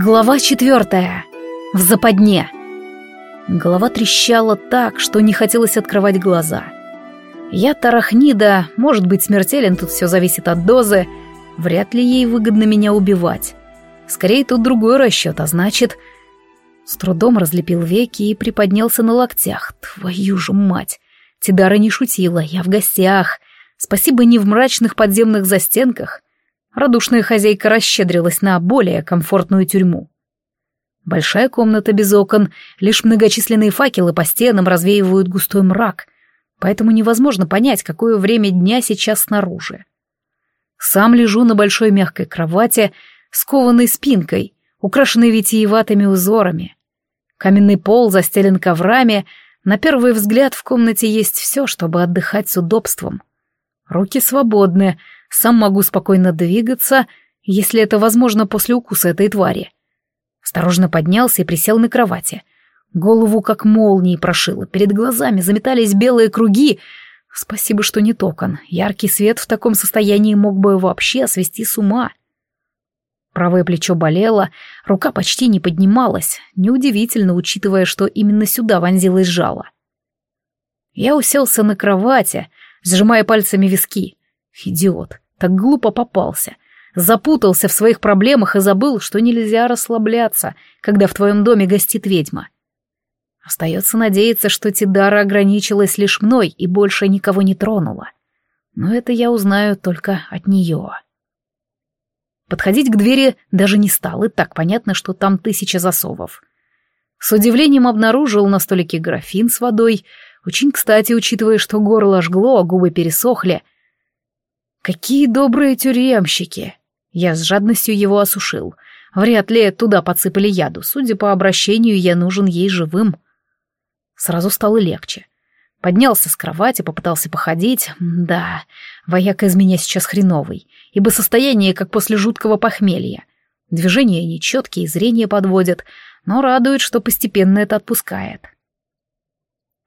Глава четвертая. В западне. Голова трещала так, что не хотелось открывать глаза. Я тарахнида, может быть смертелен, тут все зависит от дозы. Вряд ли ей выгодно меня убивать. Скорее, тут другой расчет, а значит... С трудом разлепил веки и приподнялся на локтях. Твою же мать! Тидара не шутила, я в гостях. Спасибо не в мрачных подземных застенках. Радушная хозяйка расщедрилась на более комфортную тюрьму. Большая комната без окон, лишь многочисленные факелы по стенам развеивают густой мрак, поэтому невозможно понять, какое время дня сейчас снаружи. Сам лежу на большой мягкой кровати, скованной спинкой, украшенной витиеватыми узорами. Каменный пол застелен коврами, на первый взгляд в комнате есть все, чтобы отдыхать с удобством. Руки свободны, сам могу спокойно двигаться, если это возможно после укуса этой твари. Осторожно поднялся и присел на кровати. Голову как молнией прошило, перед глазами заметались белые круги. Спасибо, что не токон. Яркий свет в таком состоянии мог бы вообще свести с ума. Правое плечо болело, рука почти не поднималась, неудивительно, учитывая, что именно сюда вонзилось жало. Я уселся на кровати, сжимая пальцами виски. Идиот, так глупо попался. Запутался в своих проблемах и забыл, что нельзя расслабляться, когда в твоем доме гостит ведьма. Остается надеяться, что Тидара ограничилась лишь мной и больше никого не тронула. Но это я узнаю только от нее. Подходить к двери даже не стал, и так понятно, что там тысяча засовов. С удивлением обнаружил на столике графин с водой, очень кстати, учитывая, что горло жгло, а губы пересохли — Какие добрые тюремщики! Я с жадностью его осушил. Вряд ли туда подсыпали яду. Судя по обращению, я нужен ей живым. Сразу стало легче. Поднялся с кровати, попытался походить. Да, вояка из меня сейчас хреновый, ибо состояние как после жуткого похмелья. Движения нечеткие, зрение подводят, но радует, что постепенно это отпускает.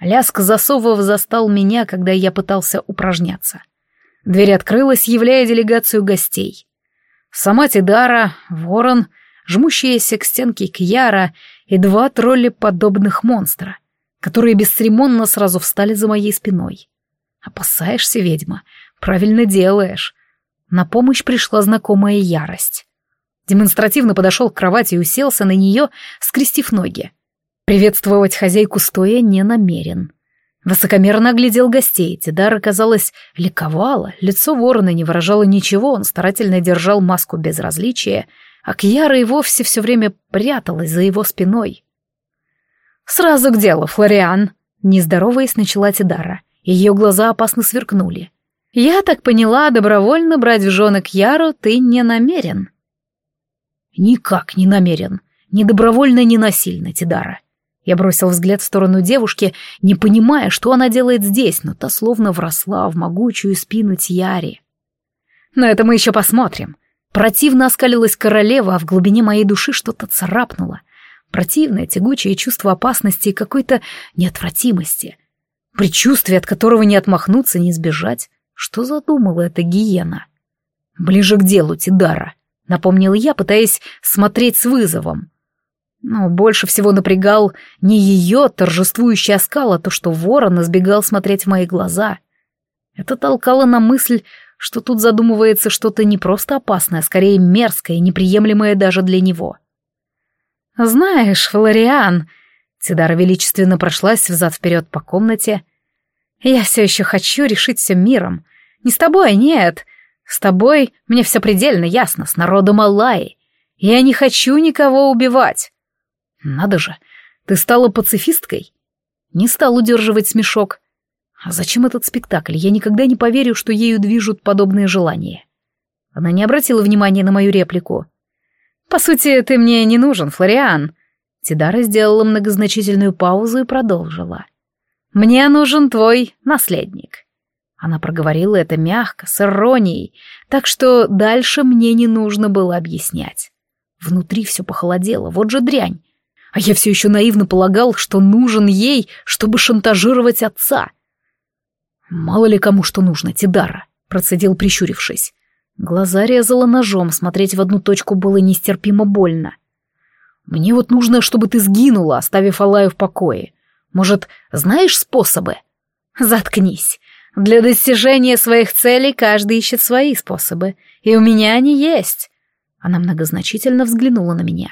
Ляск засовов застал меня, когда я пытался упражняться. Дверь открылась, являя делегацию гостей. Сама Тидара, ворон, жмущаяся к стенке Кьяра и два тролли-подобных монстра, которые бесцеремонно сразу встали за моей спиной. Опасаешься, ведьма? Правильно делаешь. На помощь пришла знакомая ярость. Демонстративно подошел к кровати и уселся на нее, скрестив ноги. Приветствовать хозяйку стоя не намерен. Высокомерно оглядел гостей, Тидара, казалось, ликовала, лицо ворона не выражало ничего, он старательно держал маску безразличия, а Кьяра и вовсе все время пряталась за его спиной. «Сразу к делу, Флориан!» — нездороваясь, начала Тидара. Ее глаза опасно сверкнули. «Я так поняла, добровольно брать в жены Кьяру ты не намерен». «Никак не намерен. Ни добровольно, ни насильно, Тидара. Я бросил взгляд в сторону девушки, не понимая, что она делает здесь, но та словно вросла в могучую спину Тьяри. «Но это мы еще посмотрим». Противно оскалилась королева, а в глубине моей души что-то царапнуло. Противное, тягучее чувство опасности и какой-то неотвратимости. Предчувствие, от которого не отмахнуться, не сбежать. Что задумала эта гиена? «Ближе к делу, Тидара», — напомнил я, пытаясь смотреть с вызовом. Но больше всего напрягал не ее торжествующий оскал, а то, что ворон избегал смотреть в мои глаза. Это толкало на мысль, что тут задумывается что-то не просто опасное, а скорее мерзкое и неприемлемое даже для него. «Знаешь, Флориан...» Тидара величественно прошлась взад-вперед по комнате. «Я все еще хочу решить все миром. Не с тобой, нет. С тобой мне все предельно ясно, с народом Аллаи. Я не хочу никого убивать. Надо же, ты стала пацифисткой? Не стал удерживать смешок. А зачем этот спектакль? Я никогда не поверю, что ею движут подобные желания. Она не обратила внимания на мою реплику. «По сути, ты мне не нужен, Флориан». Тидара сделала многозначительную паузу и продолжила. «Мне нужен твой наследник». Она проговорила это мягко, с иронией, так что дальше мне не нужно было объяснять. Внутри все похолодело, вот же дрянь. А я все еще наивно полагал, что нужен ей, чтобы шантажировать отца. «Мало ли кому что нужно, Тидара», — процедил, прищурившись. Глаза резало ножом, смотреть в одну точку было нестерпимо больно. Мне вот нужно, чтобы ты сгинула, оставив Алаю в покое. Может, знаешь способы? Заткнись. Для достижения своих целей каждый ищет свои способы, и у меня они есть. Она многозначительно взглянула на меня.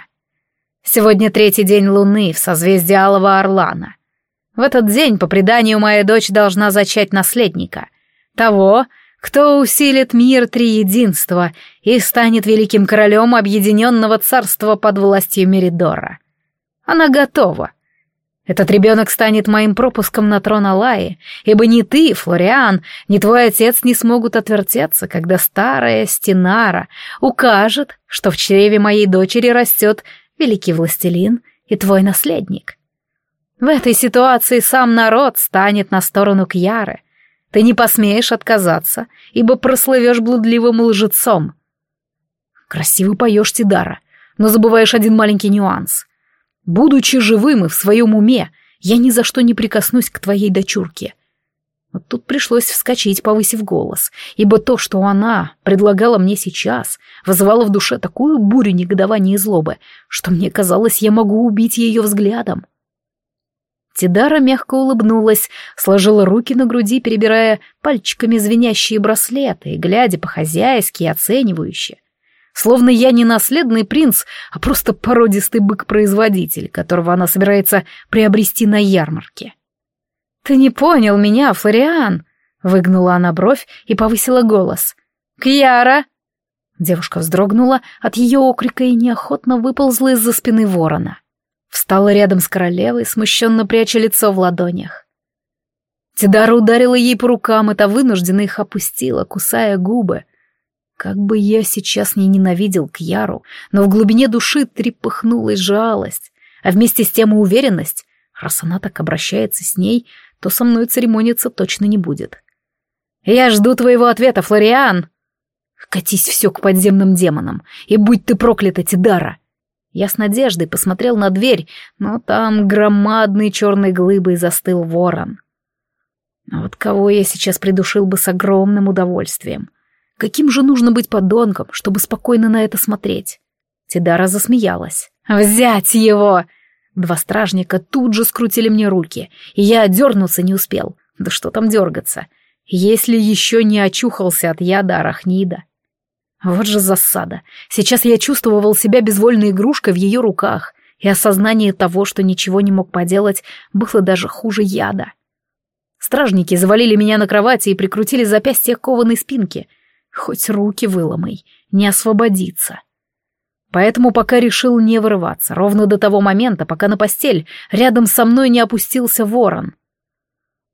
Сегодня третий день Луны в созвездии Алого Орлана. В этот день, по преданию, моя дочь должна зачать наследника. Того, кто усилит мир триединства и станет великим королем объединенного царства под властью Меридора. Она готова. Этот ребенок станет моим пропуском на трон Алаи, ибо ни ты, Флориан, ни твой отец не смогут отвертеться, когда старая Стенара укажет, что в чреве моей дочери растет великий властелин и твой наследник. В этой ситуации сам народ станет на сторону Кьяры, ты не посмеешь отказаться, ибо прослывешь блудливым лжецом. Красиво поешь, Тидара, но забываешь один маленький нюанс. Будучи живым и в своем уме, я ни за что не прикоснусь к твоей дочурке. Вот тут пришлось вскочить, повысив голос, ибо то, что она предлагала мне сейчас, вызывало в душе такую бурю негодования и злобы, что мне казалось, я могу убить ее взглядом. Тидара мягко улыбнулась, сложила руки на груди, перебирая пальчиками звенящие браслеты и глядя по-хозяйски и оценивающе. Словно я не наследный принц, а просто породистый бык-производитель, которого она собирается приобрести на ярмарке. «Ты не понял меня, Флориан!» — выгнула она бровь и повысила голос. «Кьяра!» Девушка вздрогнула от ее окрика и неохотно выползла из-за спины ворона. Встала рядом с королевой, смущенно пряча лицо в ладонях. Тидара ударила ей по рукам, это вынужденно их опустила, кусая губы. Как бы я сейчас не ненавидел Кьяру, но в глубине души трепыхнулась жалость, а вместе с тем и уверенность, раз она так обращается с ней, то со мной церемониться точно не будет. «Я жду твоего ответа, Флориан!» «Катись все к подземным демонам, и будь ты проклята, Тидара!» Я с надеждой посмотрел на дверь, но там громадной черной глыбой застыл ворон. А вот кого я сейчас придушил бы с огромным удовольствием. Каким же нужно быть подонком, чтобы спокойно на это смотреть? Тидара засмеялась. «Взять его!» Два стражника тут же скрутили мне руки, и я дернуться не успел. Да что там дергаться, если еще не очухался от яда арахнида. Вот же засада. Сейчас я чувствовал себя безвольной игрушкой в ее руках, и осознание того, что ничего не мог поделать, было даже хуже яда. Стражники завалили меня на кровати и прикрутили запястье к кованой спинке. Хоть руки выломай, не освободиться. Поэтому пока решил не вырываться, ровно до того момента, пока на постель рядом со мной не опустился ворон.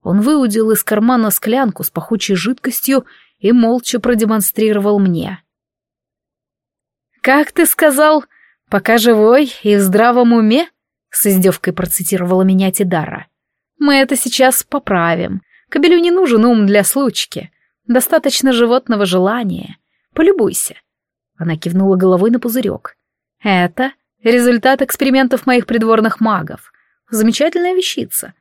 Он выудил из кармана склянку с пахучей жидкостью и молча продемонстрировал мне. «Как ты сказал, пока живой и в здравом уме?» — с издевкой процитировала меня Тидара. «Мы это сейчас поправим. Кобелю не нужен ум для случки. Достаточно животного желания. Полюбуйся». Она кивнула головой на пузырек. «Это результат экспериментов моих придворных магов. Замечательная вещица.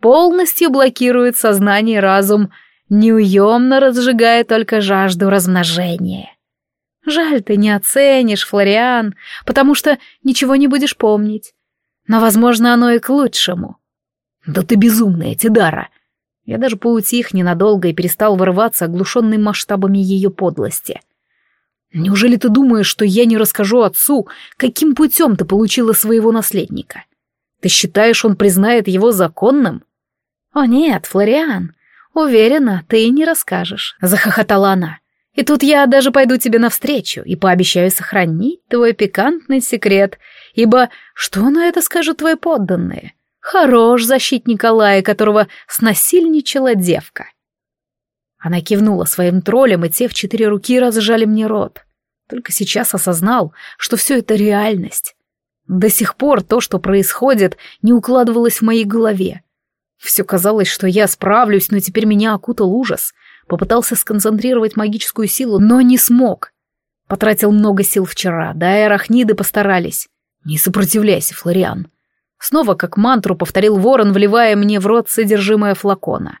Полностью блокирует сознание и разум, неуемно разжигая только жажду размножения. Жаль, ты не оценишь, Флориан, потому что ничего не будешь помнить. Но, возможно, оно и к лучшему. Да ты безумная, Тидара. Я даже поутих ненадолго и перестал вырываться, оглушенный масштабами ее подлости. Неужели ты думаешь, что я не расскажу отцу, каким путем ты получила своего наследника? Ты считаешь, он признает его законным? О нет, Флориан, уверена, ты не расскажешь, захохотала она. И тут я даже пойду тебе навстречу и пообещаю сохранить твой пикантный секрет, ибо что на это скажут твои подданные? Хорош защитник Алая, которого снасильничала девка. Она кивнула своим троллем, и те в четыре руки разжали мне рот. Только сейчас осознал, что все это реальность. До сих пор то, что происходит, не укладывалось в моей голове. Все казалось, что я справлюсь, но теперь меня окутал ужас — Попытался сконцентрировать магическую силу, но не смог. Потратил много сил вчера, да и арахниды постарались. Не сопротивляйся, Флориан. Снова как мантру повторил ворон, вливая мне в рот содержимое флакона.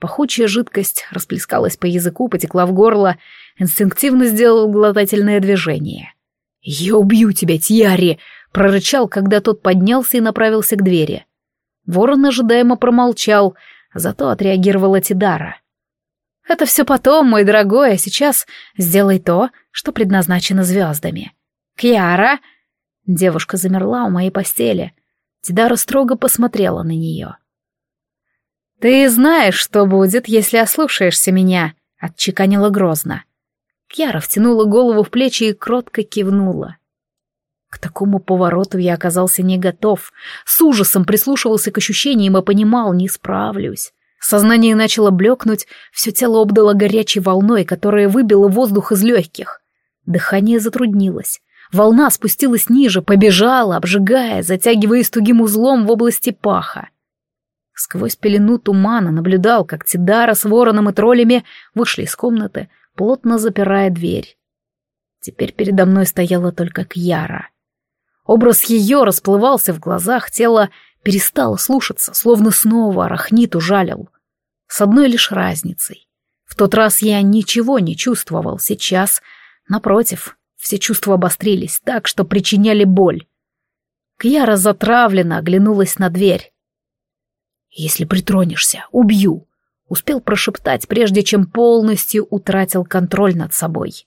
Пахучая жидкость расплескалась по языку, потекла в горло, инстинктивно сделал глотательное движение. «Я убью тебя, Тьяри!» прорычал, когда тот поднялся и направился к двери. Ворон ожидаемо промолчал, зато отреагировала Тидара. «Это все потом, мой дорогой, а сейчас сделай то, что предназначено звездами». «Кьяра!» Девушка замерла у моей постели. Тидара строго посмотрела на нее. «Ты знаешь, что будет, если ослушаешься меня», — отчеканила грозно. Кьяра втянула голову в плечи и кротко кивнула. К такому повороту я оказался не готов. С ужасом прислушивался к ощущениям и понимал, не справлюсь. Сознание начало блекнуть, все тело обдало горячей волной, которая выбила воздух из легких. Дыхание затруднилось. Волна спустилась ниже, побежала, обжигая, затягиваясь тугим узлом в области паха. Сквозь пелену тумана наблюдал, как Тидара с вороном и троллями вышли из комнаты, плотно запирая дверь. Теперь передо мной стояла только Кьяра. Образ ее расплывался в глазах, тело перестало слушаться, словно снова арахнит ужалил. С одной лишь разницей. В тот раз я ничего не чувствовал, сейчас, напротив, все чувства обострились так, что причиняли боль. Кьяра затравленно оглянулась на дверь. «Если притронешься, убью», — успел прошептать, прежде чем полностью утратил контроль над собой.